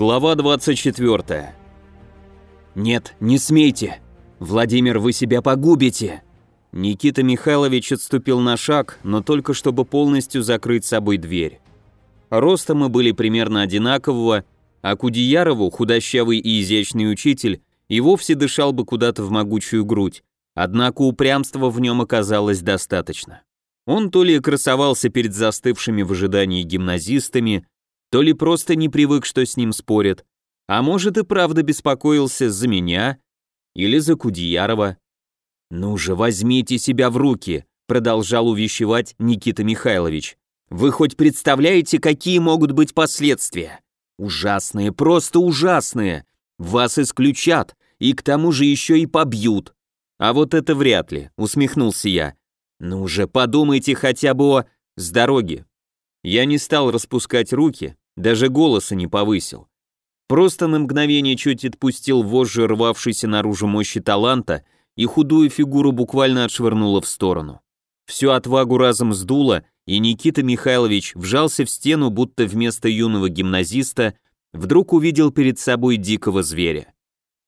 Глава 24. Нет, не смейте. Владимир, вы себя погубите. Никита Михайлович отступил на шаг, но только чтобы полностью закрыть собой дверь. Роста мы были примерно одинакового, а Кудеярову, худощавый и изящный учитель, и вовсе дышал бы куда-то в могучую грудь, однако упрямства в нем оказалось достаточно. Он то ли красовался перед застывшими в ожидании гимназистами, то ли просто не привык, что с ним спорят, а может и правда беспокоился за меня или за Кудеярова. «Ну же, возьмите себя в руки», — продолжал увещевать Никита Михайлович. «Вы хоть представляете, какие могут быть последствия? Ужасные, просто ужасные. Вас исключат, и к тому же еще и побьют. А вот это вряд ли, усмехнулся я. Ну же, подумайте хотя бы о... с дороги. Я не стал распускать руки, даже голоса не повысил. Просто на мгновение чуть отпустил вожжи рвавшейся наружу мощи таланта и худую фигуру буквально отшвырнуло в сторону. Всю отвагу разом сдуло, и Никита Михайлович вжался в стену, будто вместо юного гимназиста вдруг увидел перед собой дикого зверя.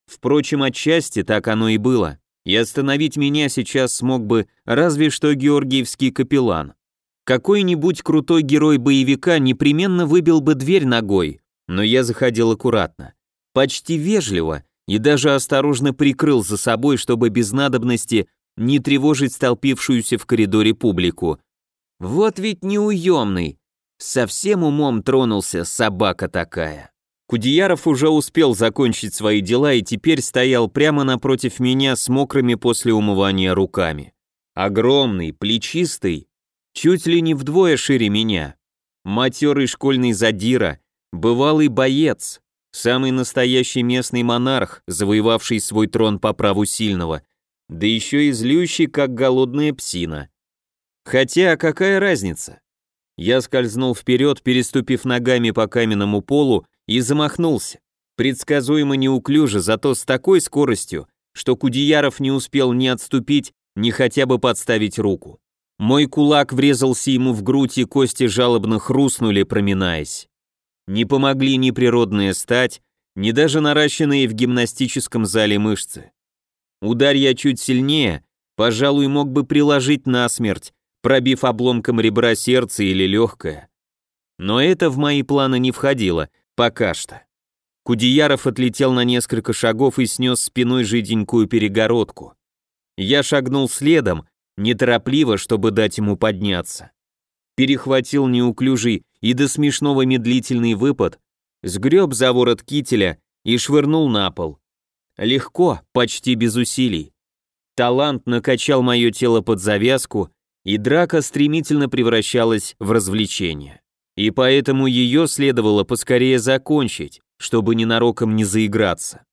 Впрочем, отчасти так оно и было, и остановить меня сейчас смог бы разве что георгиевский капеллан. Какой-нибудь крутой герой боевика непременно выбил бы дверь ногой, но я заходил аккуратно, почти вежливо и даже осторожно прикрыл за собой, чтобы без надобности не тревожить столпившуюся в коридоре публику. Вот ведь неуемный, совсем умом тронулся собака такая. Кудеяров уже успел закончить свои дела и теперь стоял прямо напротив меня с мокрыми после умывания руками. Огромный, плечистый, чуть ли не вдвое шире меня. Матерый школьный задира, бывалый боец, самый настоящий местный монарх, завоевавший свой трон по праву сильного, да еще и злющий, как голодная псина. Хотя какая разница? Я скользнул вперед, переступив ногами по каменному полу и замахнулся. Предсказуемо неуклюже, зато с такой скоростью, что Кудеяров не успел ни отступить, ни хотя бы подставить руку. Мой кулак врезался ему в грудь, и кости жалобно хрустнули, проминаясь. Не помогли ни природная стать, ни даже наращенные в гимнастическом зале мышцы. Ударь я чуть сильнее, пожалуй, мог бы приложить насмерть, пробив обломком ребра сердце или легкое. Но это в мои планы не входило, пока что. Кудеяров отлетел на несколько шагов и снес спиной жиденькую перегородку. Я шагнул следом, неторопливо, чтобы дать ему подняться. Перехватил неуклюжий и до смешного медлительный выпад, сгреб за ворот кителя и швырнул на пол. Легко, почти без усилий. Талант накачал мое тело под завязку, и драка стремительно превращалась в развлечение. И поэтому ее следовало поскорее закончить, чтобы ненароком не заиграться.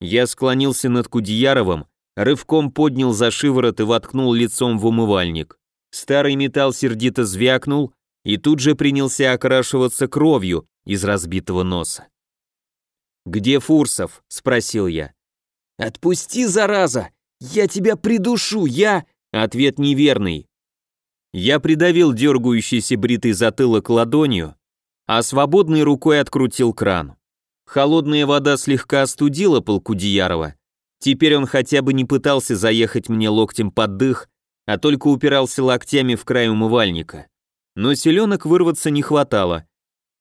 Я склонился над Кудеяровым, рывком поднял за шиворот и воткнул лицом в умывальник. Старый металл сердито звякнул и тут же принялся окрашиваться кровью из разбитого носа. «Где Фурсов?» — спросил я. «Отпусти, зараза! Я тебя придушу, я...» Ответ неверный. Я придавил дергающийся бритый затылок ладонью, а свободной рукой открутил кран. Холодная вода слегка остудила пол Кудеярова, Теперь он хотя бы не пытался заехать мне локтем под дых, а только упирался локтями в край умывальника. Но селенок вырваться не хватало.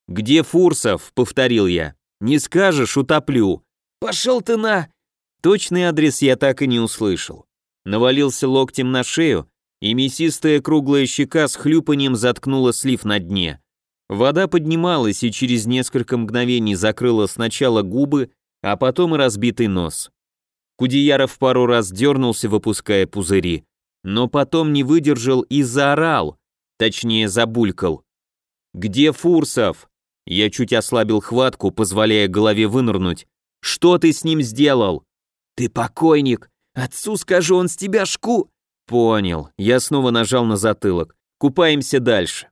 «Где Фурсов?» — повторил я. «Не скажешь, утоплю». «Пошел ты на...» Точный адрес я так и не услышал. Навалился локтем на шею, и мясистая круглая щека с хлюпанием заткнула слив на дне. Вода поднималась и через несколько мгновений закрыла сначала губы, а потом и разбитый нос. Кудеяров пару раз дернулся, выпуская пузыри, но потом не выдержал и заорал, точнее забулькал. «Где Фурсов?» Я чуть ослабил хватку, позволяя голове вынырнуть. «Что ты с ним сделал?» «Ты покойник! Отцу скажу, он с тебя шку...» «Понял». Я снова нажал на затылок. «Купаемся дальше».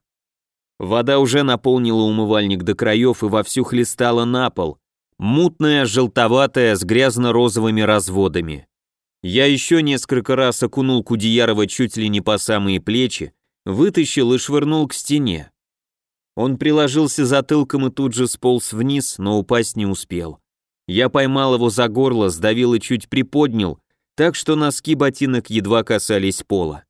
Вода уже наполнила умывальник до краев и вовсю хлестала на пол, мутная, желтоватая, с грязно-розовыми разводами. Я еще несколько раз окунул Кудеярова чуть ли не по самые плечи, вытащил и швырнул к стене. Он приложился затылком и тут же сполз вниз, но упасть не успел. Я поймал его за горло, сдавил и чуть приподнял, так что носки ботинок едва касались пола.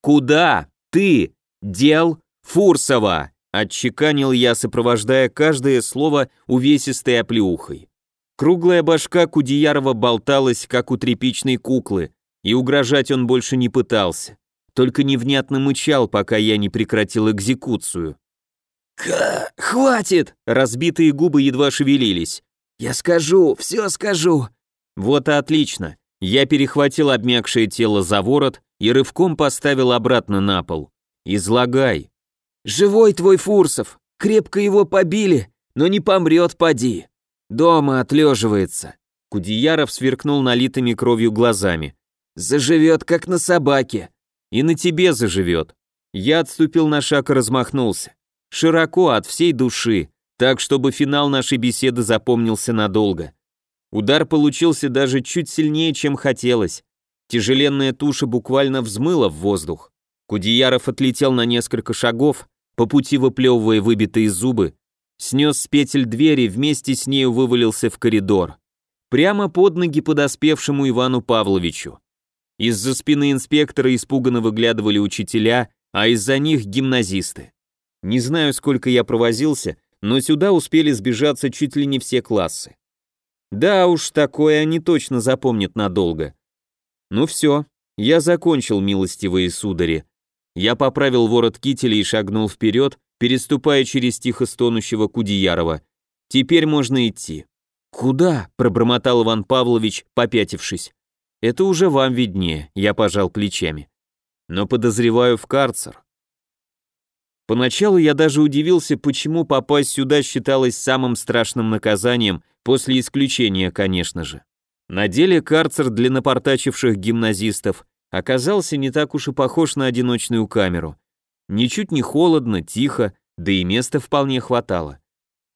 «Куда? Ты? Дел? Фурсова!» Отчеканил я, сопровождая каждое слово увесистой оплеухой. Круглая башка Кудеярова болталась, как у тряпичной куклы, и угрожать он больше не пытался, только невнятно мычал, пока я не прекратил экзекуцию. «Ка... хватит!» Разбитые губы едва шевелились. «Я скажу, все скажу!» Вот и отлично. Я перехватил обмякшее тело за ворот и рывком поставил обратно на пол. «Излагай». «Живой твой Фурсов! Крепко его побили, но не помрет, поди!» «Дома отлеживается!» Кудеяров сверкнул налитыми кровью глазами. «Заживет, как на собаке!» «И на тебе заживет!» Я отступил на шаг и размахнулся. Широко, от всей души, так, чтобы финал нашей беседы запомнился надолго. Удар получился даже чуть сильнее, чем хотелось. Тяжеленная туша буквально взмыла в воздух. Кудеяров отлетел на несколько шагов, по пути выплевывая выбитые зубы, снес с петель двери, вместе с нею вывалился в коридор. Прямо под ноги подоспевшему Ивану Павловичу. Из-за спины инспектора испуганно выглядывали учителя, а из-за них гимназисты. Не знаю, сколько я провозился, но сюда успели сбежаться чуть ли не все классы. Да уж, такое они точно запомнят надолго. Ну все, я закончил, милостивые судари. Я поправил ворот кителя и шагнул вперед, переступая через тихо стонущего Кудеярова. «Теперь можно идти». «Куда?» – пробормотал Иван Павлович, попятившись. «Это уже вам виднее», – я пожал плечами. «Но подозреваю в карцер». Поначалу я даже удивился, почему попасть сюда считалось самым страшным наказанием, после исключения, конечно же. На деле карцер для напортачивших гимназистов оказался не так уж и похож на одиночную камеру. Ничуть не холодно, тихо, да и места вполне хватало.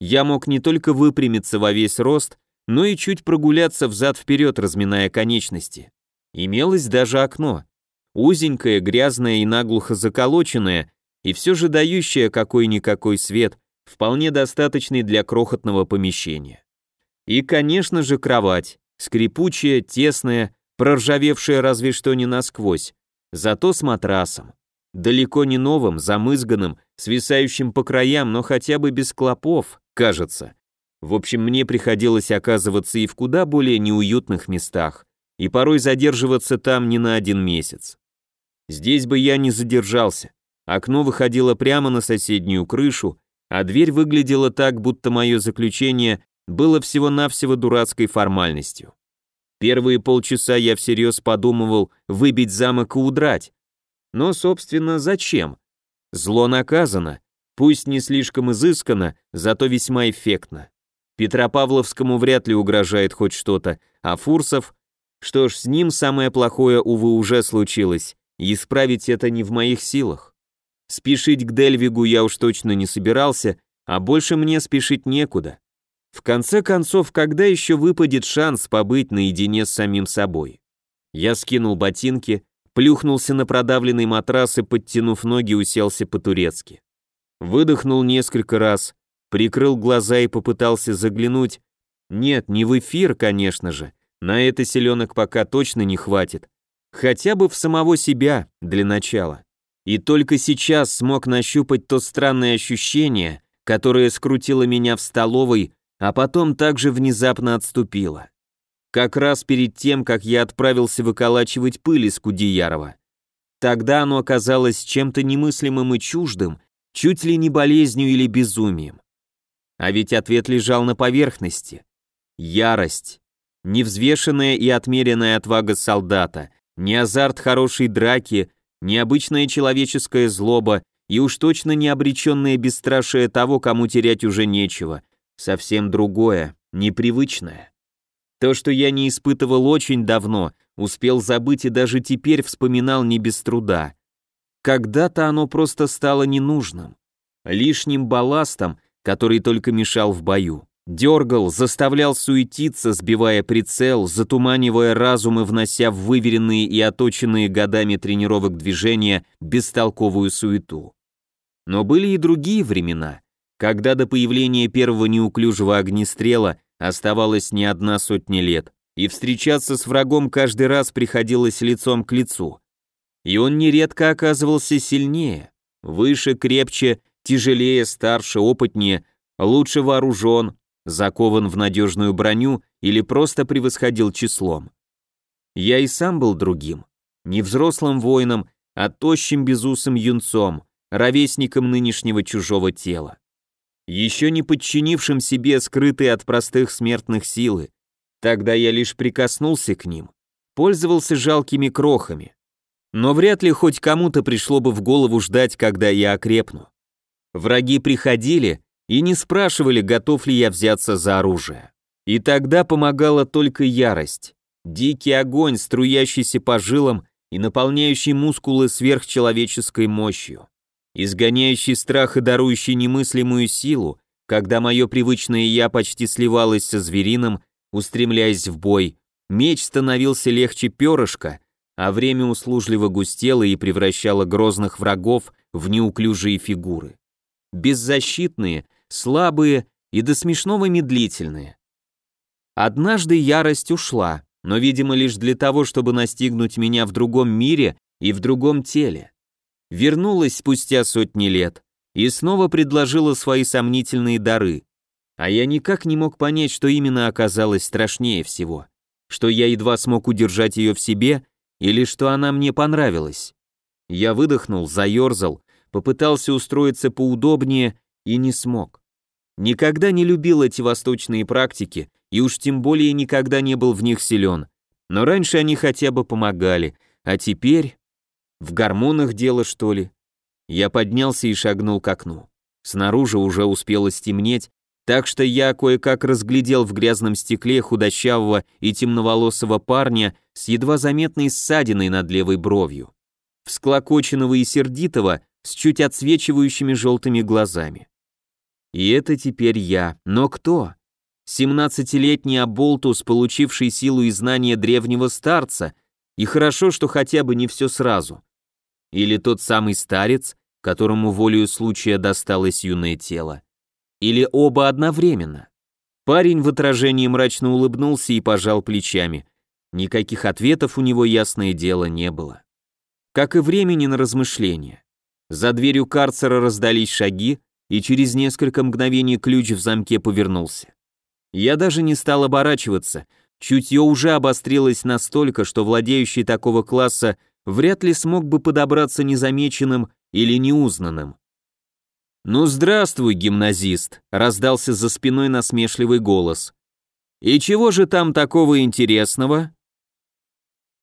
Я мог не только выпрямиться во весь рост, но и чуть прогуляться взад-вперед, разминая конечности. Имелось даже окно. Узенькое, грязное и наглухо заколоченное, и все же дающее какой-никакой свет, вполне достаточный для крохотного помещения. И, конечно же, кровать, скрипучая, тесная, проржавевшая разве что не насквозь, зато с матрасом. Далеко не новым, замызганным, свисающим по краям, но хотя бы без клопов, кажется. В общем, мне приходилось оказываться и в куда более неуютных местах, и порой задерживаться там не на один месяц. Здесь бы я не задержался. Окно выходило прямо на соседнюю крышу, а дверь выглядела так, будто мое заключение было всего-навсего дурацкой формальностью. Первые полчаса я всерьез подумывал выбить замок и удрать. Но, собственно, зачем? Зло наказано, пусть не слишком изысканно, зато весьма эффектно. Петропавловскому вряд ли угрожает хоть что-то, а Фурсов... Что ж, с ним самое плохое, увы, уже случилось, и исправить это не в моих силах. Спешить к Дельвигу я уж точно не собирался, а больше мне спешить некуда. Конце концов, когда еще выпадет шанс побыть наедине с самим собой? Я скинул ботинки, плюхнулся на продавленный матрас и, подтянув ноги, уселся по-турецки. Выдохнул несколько раз, прикрыл глаза и попытался заглянуть. Нет, не в эфир, конечно же, на это селенок пока точно не хватит. Хотя бы в самого себя, для начала. И только сейчас смог нащупать то странное ощущение, которое скрутило меня в столовой, а потом также внезапно отступила. Как раз перед тем, как я отправился выколачивать пыль из Кудеярова. Тогда оно оказалось чем-то немыслимым и чуждым, чуть ли не болезнью или безумием. А ведь ответ лежал на поверхности. Ярость. Невзвешенная и отмеренная отвага солдата, не азарт хорошей драки, необычная человеческая злоба и уж точно не обреченное бесстрашие того, кому терять уже нечего — совсем другое, непривычное. То, что я не испытывал очень давно, успел забыть и даже теперь вспоминал не без труда. Когда-то оно просто стало ненужным, лишним балластом, который только мешал в бою. Дергал, заставлял суетиться, сбивая прицел, затуманивая разум и внося в выверенные и оточенные годами тренировок движения бестолковую суету. Но были и другие времена — когда до появления первого неуклюжего огнестрела оставалось не одна сотня лет, и встречаться с врагом каждый раз приходилось лицом к лицу. И он нередко оказывался сильнее, выше, крепче, тяжелее, старше, опытнее, лучше вооружен, закован в надежную броню или просто превосходил числом. Я и сам был другим, не взрослым воином, а тощим безусым юнцом, ровесником нынешнего чужого тела. Еще не подчинившим себе скрытые от простых смертных силы. Тогда я лишь прикоснулся к ним, пользовался жалкими крохами. Но вряд ли хоть кому-то пришло бы в голову ждать, когда я окрепну. Враги приходили и не спрашивали, готов ли я взяться за оружие. И тогда помогала только ярость, дикий огонь, струящийся по жилам и наполняющий мускулы сверхчеловеческой мощью, изгоняющий страх и дарующий немыслимую силу, когда мое привычное «я» почти сливалось со звериным, устремляясь в бой, меч становился легче перышка, а время услужливо густело и превращало грозных врагов в неуклюжие фигуры. Беззащитные, слабые и до смешного медлительные. Однажды ярость ушла, но, видимо, лишь для того, чтобы настигнуть меня в другом мире и в другом теле. Вернулась спустя сотни лет и снова предложила свои сомнительные дары. А я никак не мог понять, что именно оказалось страшнее всего. Что я едва смог удержать ее в себе, или что она мне понравилась. Я выдохнул, заерзал, попытался устроиться поудобнее и не смог. Никогда не любил эти восточные практики и уж тем более никогда не был в них силен. Но раньше они хотя бы помогали, а теперь... В гормонах дело, что ли? Я поднялся и шагнул к окну. Снаружи уже успело стемнеть, так что я кое-как разглядел в грязном стекле худощавого и темноволосого парня с едва заметной ссадиной над левой бровью, всклокоченного и сердитого, с чуть отсвечивающими желтыми глазами. И это теперь я. Но кто? Семнадцатилетний Аболтус, получивший силу и знания древнего старца, и хорошо, что хотя бы не все сразу. Или тот самый старец, которому волею случая досталось юное тело. Или оба одновременно. Парень в отражении мрачно улыбнулся и пожал плечами. Никаких ответов у него, ясное дело, не было. Как и времени на размышления. За дверью карцера раздались шаги, и через несколько мгновений ключ в замке повернулся. Я даже не стал оборачиваться, чутье уже обострилось настолько, что владеющий такого класса вряд ли смог бы подобраться незамеченным или неузнанным. «Ну здравствуй, гимназист», — раздался за спиной насмешливый голос. «И чего же там такого интересного?»